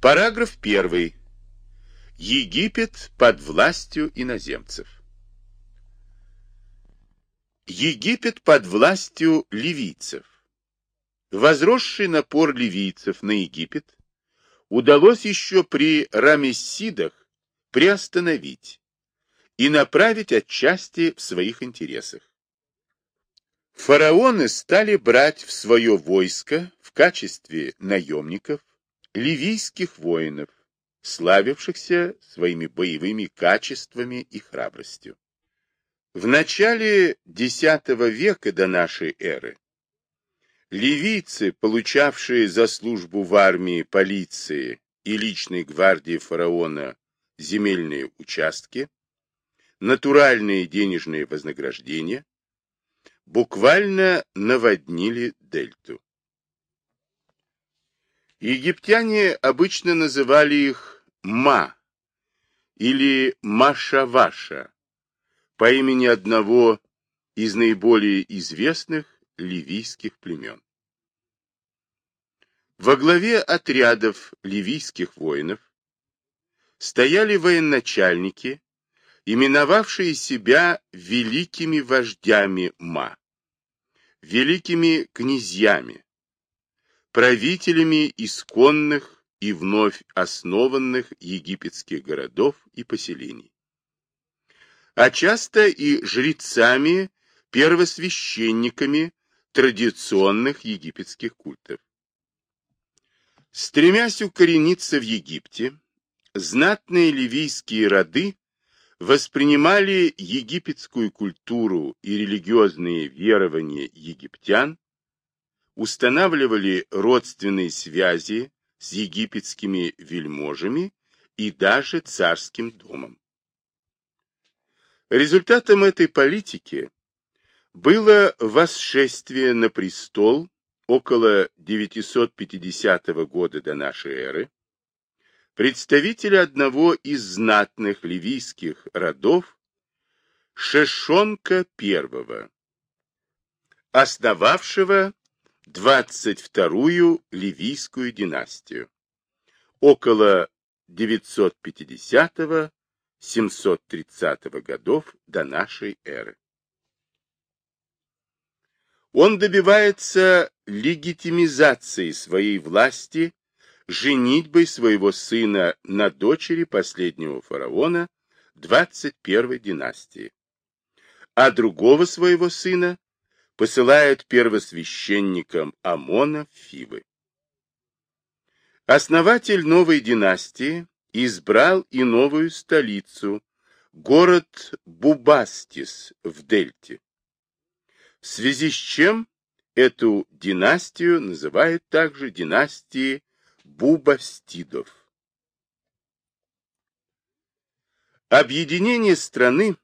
Параграф 1. Египет под властью иноземцев. Египет под властью ливийцев. Возросший напор ливийцев на Египет удалось еще при Рамессидах приостановить и направить отчасти в своих интересах. Фараоны стали брать в свое войско в качестве наемников ливийских воинов, славившихся своими боевыми качествами и храбростью. В начале X века до нашей эры ливийцы, получавшие за службу в армии, полиции и личной гвардии фараона земельные участки, натуральные денежные вознаграждения, буквально наводнили дельту. Египтяне обычно называли их Ма или Машаваша по имени одного из наиболее известных ливийских племен. Во главе отрядов ливийских воинов стояли военачальники, именовавшие себя великими вождями Ма, великими князьями, правителями исконных и вновь основанных египетских городов и поселений, а часто и жрецами, первосвященниками традиционных египетских культов. Стремясь укорениться в Египте, знатные ливийские роды воспринимали египетскую культуру и религиозные верования египтян устанавливали родственные связи с египетскими вельможами и даже царским домом. Результатом этой политики было восшествие на престол около 950 года до нашей эры представителя одного из знатных ливийских родов Шешонка I, основавшего 22-ю Ливийскую династию, около 950-730 годов до нашей эры. Он добивается легитимизации своей власти женитьбой своего сына на дочери последнего фараона 21 династии, а другого своего сына посылает первосвященникам Амона Фивы. Основатель новой династии избрал и новую столицу, город Бубастис в Дельте, в связи с чем эту династию называют также династией Бубастидов. Объединение страны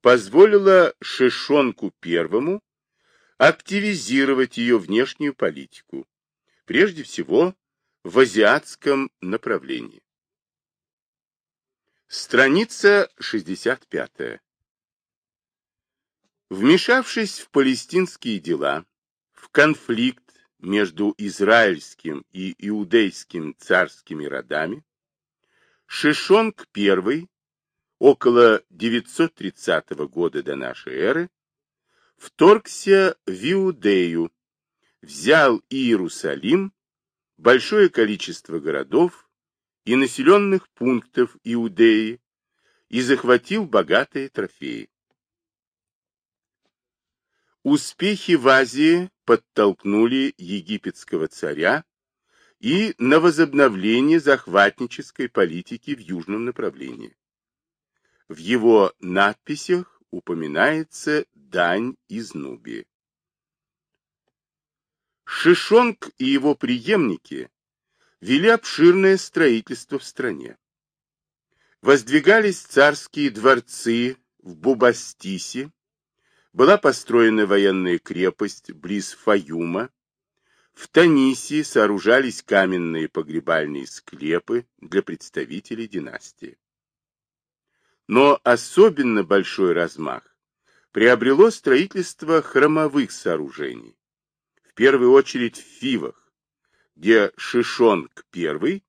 позволило Шишонку первому активизировать ее внешнюю политику, прежде всего в азиатском направлении. Страница 65. Вмешавшись в палестинские дела, в конфликт между израильским и иудейским царскими родами, Шишонг I около 930 года до нашей эры вторгся в Иудею, взял Иерусалим, большое количество городов и населенных пунктов Иудеи и захватил богатые трофеи. Успехи в Азии подтолкнули египетского царя и на возобновление захватнической политики в южном направлении. В его надписях упоминается дань из Нубии. Шишонг и его преемники вели обширное строительство в стране. Воздвигались царские дворцы в Бубастисе, была построена военная крепость близ Фаюма, в Танисе сооружались каменные погребальные склепы для представителей династии. Но особенно большой размах приобрело строительство храмовых сооружений, в первую очередь в Фивах, где Шишонг I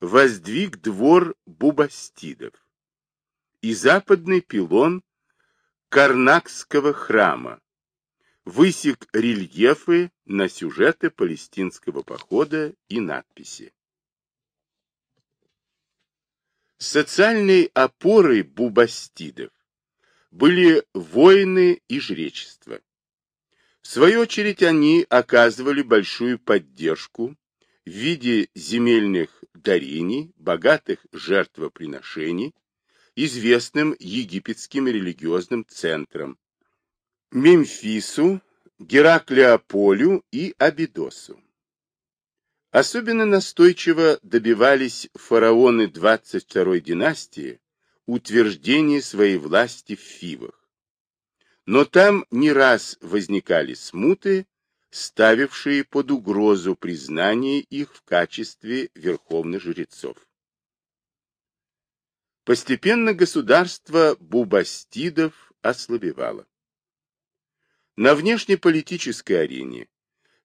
воздвиг двор бубастидов и западный пилон Карнакского храма, высек рельефы на сюжеты палестинского похода и надписи. Социальной опорой бубастидов были воины и жречество. В свою очередь они оказывали большую поддержку в виде земельных дарений, богатых жертвоприношений, известным египетским религиозным центрам, Мемфису, Гераклеополю и Абидосу. Особенно настойчиво добивались фараоны 22-й династии утверждения своей власти в Фивах. Но там не раз возникали смуты, ставившие под угрозу признание их в качестве верховных жрецов. Постепенно государство бубастидов ослабевало. На внешнеполитической арене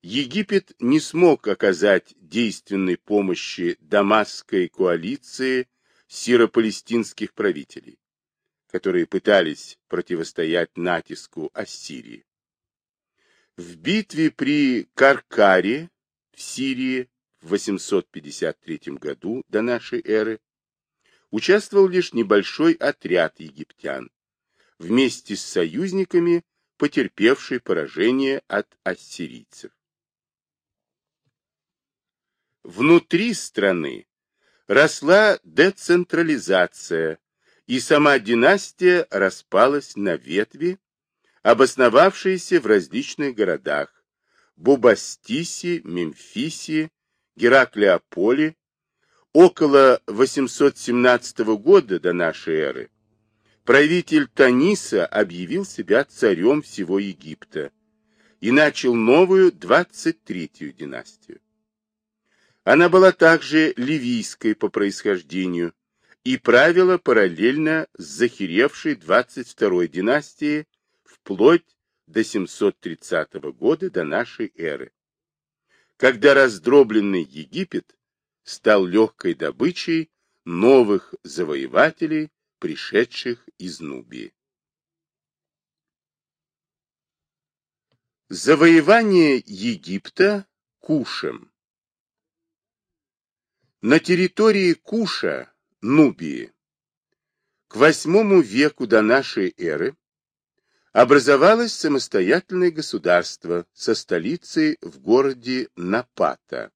Египет не смог оказать действенной помощи Дамасской коалиции сиропалестинских правителей, которые пытались противостоять натиску Ассирии. В битве при Каркаре в Сирии в 853 году до нашей эры участвовал лишь небольшой отряд египтян, вместе с союзниками, потерпевший поражение от ассирийцев. Внутри страны росла децентрализация, и сама династия распалась на ветви, обосновавшиеся в различных городах Бубастисе, Мемфисе, Гераклеополе Около 817 года до нашей эры правитель Таниса объявил себя царем всего Египта и начал новую 23-ю династию. Она была также ливийской по происхождению и правила параллельно с захеревшей 22-й династией вплоть до 730 года до нашей эры, когда раздробленный Египет стал легкой добычей новых завоевателей, пришедших из Нубии. Завоевание Египта Кушем На территории Куша, Нубии, к восьмому веку до нашей эры образовалось самостоятельное государство со столицей в городе Напата,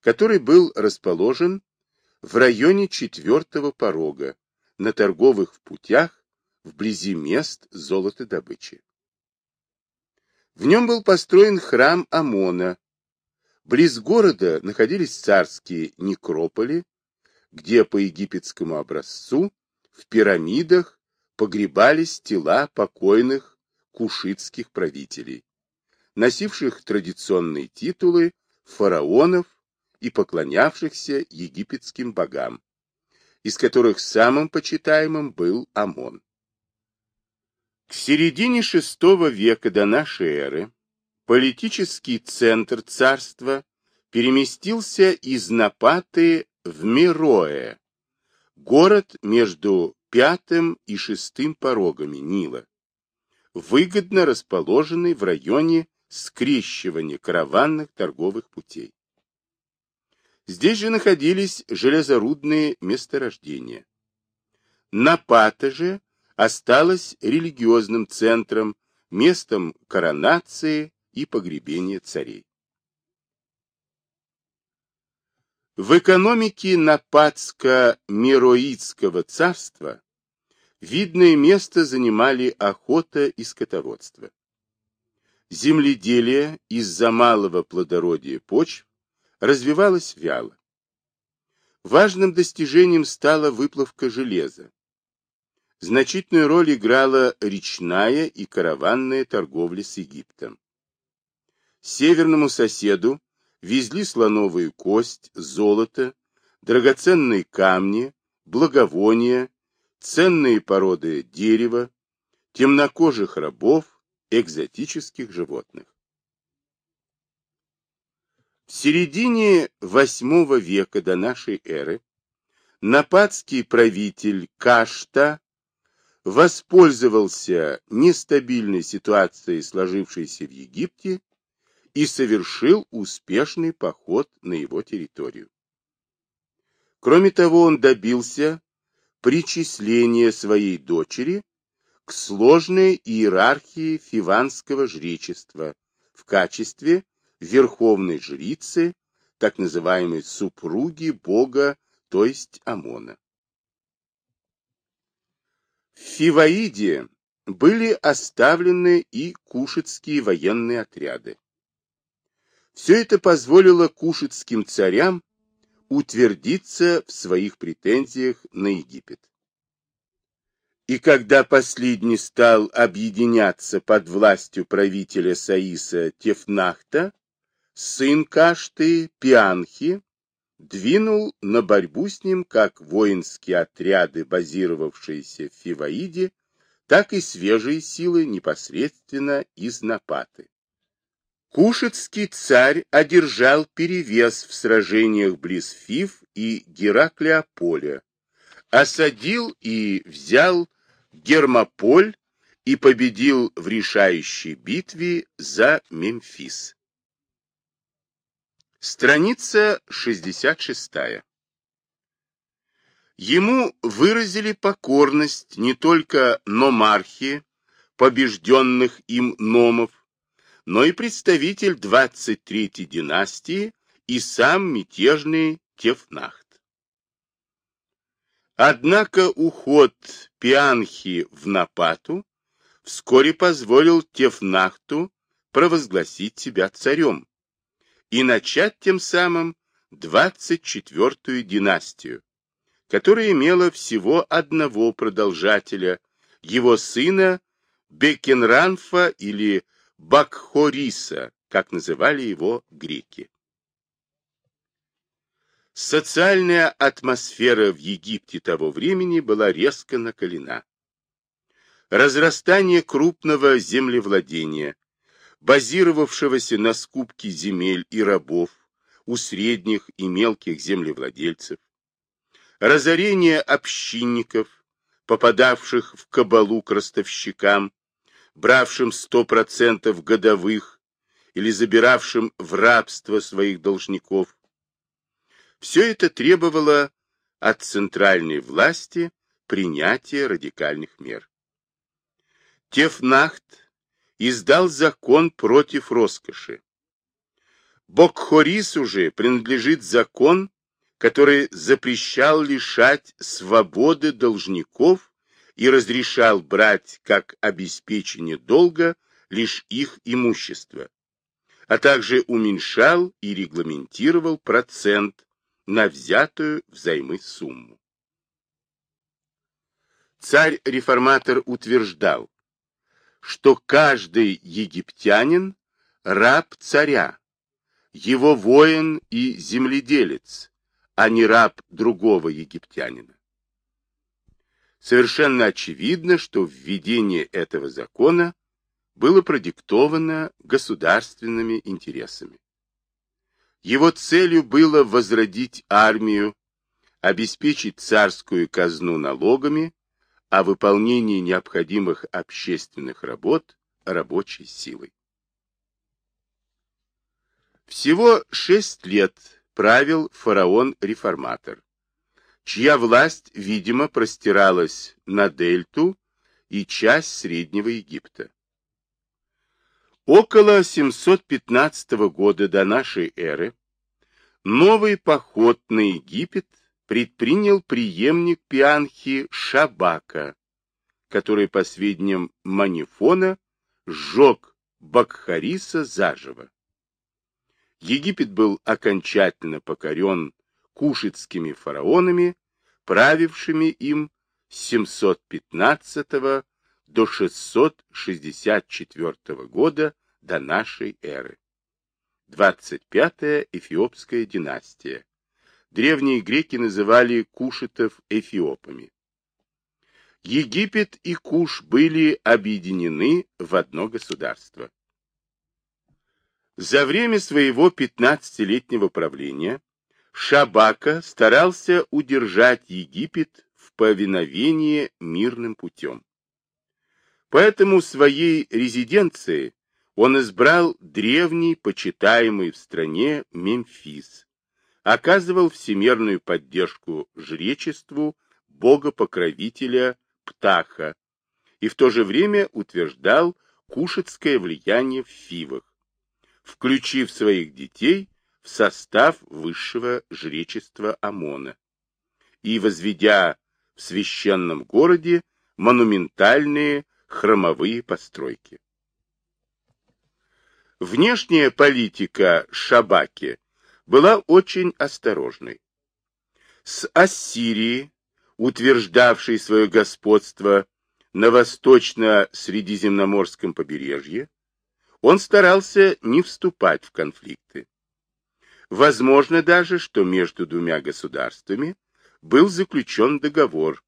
который был расположен в районе четвертого порога, на торговых путях, вблизи мест золотодобычи. В нем был построен храм Амона. Близ города находились царские некрополи, где по египетскому образцу в пирамидах погребались тела покойных кушитских правителей, носивших традиционные титулы фараонов и поклонявшихся египетским богам, из которых самым почитаемым был Амон. К середине VI века до нашей эры политический центр царства переместился из Напаты в Мироэ, город между пятым и шестым порогами Нила, выгодно расположенный в районе скрещивания караванных торговых путей. Здесь же находились железорудные месторождения. Напата же осталась религиозным центром, местом коронации и погребения царей. В экономике Напатско-Мироидского царства видное место занимали охота и скотоводство. Земледелие из-за малого плодородия почв развивалась вяло. Важным достижением стала выплавка железа. Значительную роль играла речная и караванная торговля с Египтом. Северному соседу везли слоновую кость, золото, драгоценные камни, благовония, ценные породы дерева, темнокожих рабов, экзотических животных. В середине VIII века до нашей эры нападский правитель Кашта воспользовался нестабильной ситуацией, сложившейся в Египте, и совершил успешный поход на его территорию. Кроме того, он добился причисления своей дочери к сложной иерархии фиванского жречества в качестве верховной жрицы, так называемой супруги бога, то есть Амона. В Фиваиде были оставлены и кушетские военные отряды. Все это позволило кушетским царям утвердиться в своих претензиях на Египет. И когда последний стал объединяться под властью правителя Саиса Тефнахта, сын Кашты Пианхи двинул на борьбу с ним как воинские отряды, базировавшиеся в Фиваиде, так и свежие силы непосредственно из Напаты. Кушетский царь одержал перевес в сражениях близ Фив и Гераклеополя, осадил и взял Гермополь и победил в решающей битве за Мемфис. Страница 66. Ему выразили покорность не только номархи, побежденных им номов, но и представитель 23-й династии и сам мятежный Тефнахт. Однако уход Пианхи в Напату вскоре позволил Тефнахту провозгласить себя царем, и начать тем самым 24-ю династию, которая имела всего одного продолжателя, его сына Бекенранфа или Бакхориса, как называли его греки. Социальная атмосфера в Египте того времени была резко накалена. Разрастание крупного землевладения, базировавшегося на скупке земель и рабов у средних и мелких землевладельцев, разорение общинников, попадавших в кабалу к ростовщикам, бравшим 100% годовых или забиравшим в рабство своих должников. Все это требовало от центральной власти принятия радикальных мер. Тефнахт издал закон против роскоши. Бокхорису же принадлежит закон, который запрещал лишать свободы должников и разрешал брать как обеспечение долга лишь их имущество, а также уменьшал и регламентировал процент на взятую взаймы сумму. Царь-реформатор утверждал, что каждый египтянин – раб царя, его воин и земледелец, а не раб другого египтянина. Совершенно очевидно, что введение этого закона было продиктовано государственными интересами. Его целью было возродить армию, обеспечить царскую казну налогами о выполнении необходимых общественных работ рабочей силой. Всего шесть лет правил фараон-реформатор, чья власть, видимо, простиралась на дельту и часть Среднего Египта. Около 715 года до нашей эры новый поход на Египет предпринял преемник Пианхи Шабака, который, по сведениям Манифона, сжег Бакхариса заживо. Египет был окончательно покорен кушитскими фараонами, правившими им с 715 до 664 года до нашей эры. 25-я Эфиопская династия, древние греки называли кушетов эфиопами. Египет и Куш были объединены в одно государство. За время своего 15-летнего правления Шабака старался удержать Египет в повиновении мирным путем. Поэтому своей резиденцией он избрал древний, почитаемый в стране Мемфис, оказывал всемирную поддержку жречеству бога-покровителя Птаха и в то же время утверждал кушетское влияние в Фивах, включив своих детей в состав высшего жречества Амона и возведя в священном городе монументальные хромовые постройки. Внешняя политика Шабаки была очень осторожной. С Ассирии, утверждавшей свое господство на восточно-средиземноморском побережье, он старался не вступать в конфликты. Возможно даже, что между двумя государствами был заключен договор,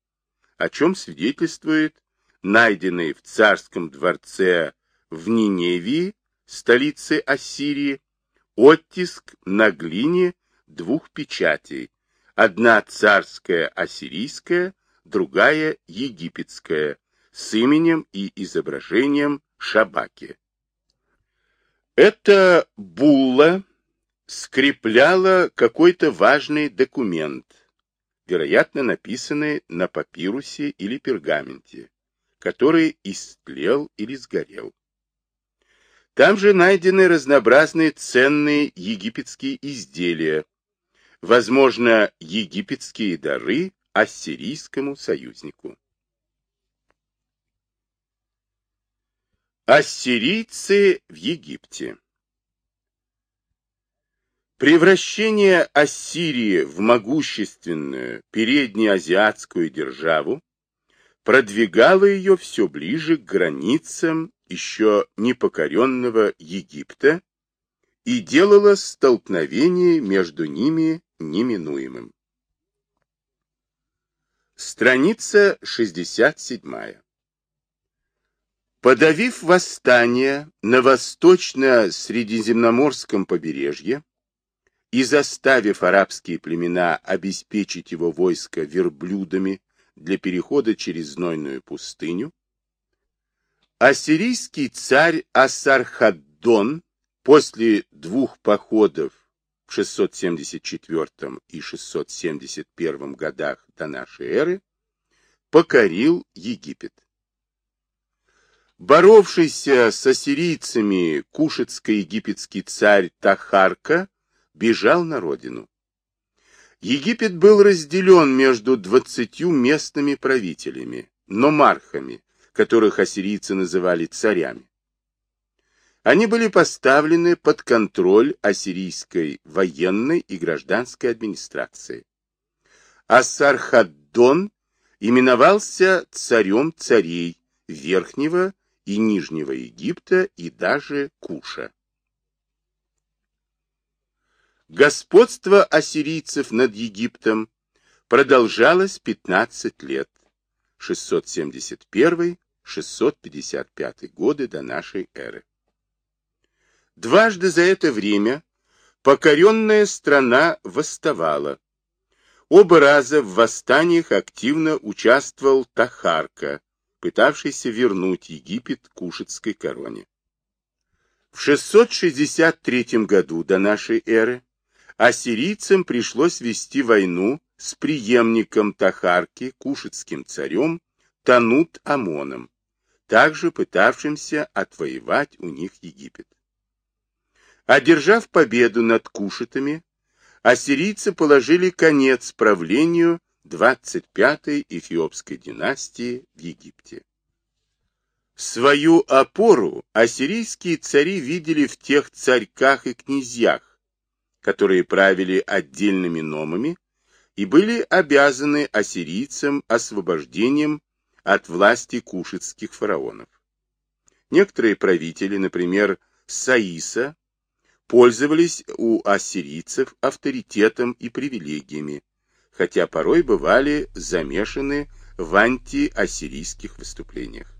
о чем свидетельствует найденный в царском дворце в Ниневии, столице Ассирии, оттиск на глине двух печатей, одна царская ассирийская, другая египетская, с именем и изображением Шабаки. Эта булла скрепляла какой-то важный документ, вероятно, написанный на папирусе или пергаменте, который истлел или сгорел. Там же найдены разнообразные ценные египетские изделия, возможно, египетские дары ассирийскому союзнику. Ассирийцы в Египте Превращение Ассирии в могущественную переднеазиатскую державу продвигало ее все ближе к границам еще непокоренного Египта и делало столкновение между ними неминуемым. Страница 67. Подавив восстание на восточно-средиземноморском побережье и заставив арабские племена обеспечить его войско верблюдами для перехода через знойную пустыню, ассирийский царь Ассархаддон после двух походов в 674 и 671 годах до нашей эры покорил Египет. Боровшийся с ассирийцами кушетско-египетский царь Тахарка бежал на родину. Египет был разделен между двадцатью местными правителями, номархами, которых ассирийцы называли царями. Они были поставлены под контроль ассирийской военной и гражданской администрации. Ассархаддон именовался царем царей Верхнего и Нижнего Египта и даже Куша. Господство ассирийцев над Египтом продолжалось 15 лет, 671-655 годы до нашей эры. Дважды за это время покоренная страна восставала. Оба раза в восстаниях активно участвовал Тахарка, пытавшийся вернуть Египет Кушетской короне. В 663 году до нашей эры ассирийцам пришлось вести войну с преемником Тахарки, кушетским царем Танут Амоном, также пытавшимся отвоевать у них Египет. Одержав победу над кушетами, ассирийцы положили конец правлению 25-й эфиопской династии в Египте. Свою опору ассирийские цари видели в тех царьках и князьях, которые правили отдельными номами и были обязаны ассирийцам освобождением от власти кушетских фараонов. Некоторые правители, например, Саиса, пользовались у ассирийцев авторитетом и привилегиями, хотя порой бывали замешаны в антиассирийских выступлениях.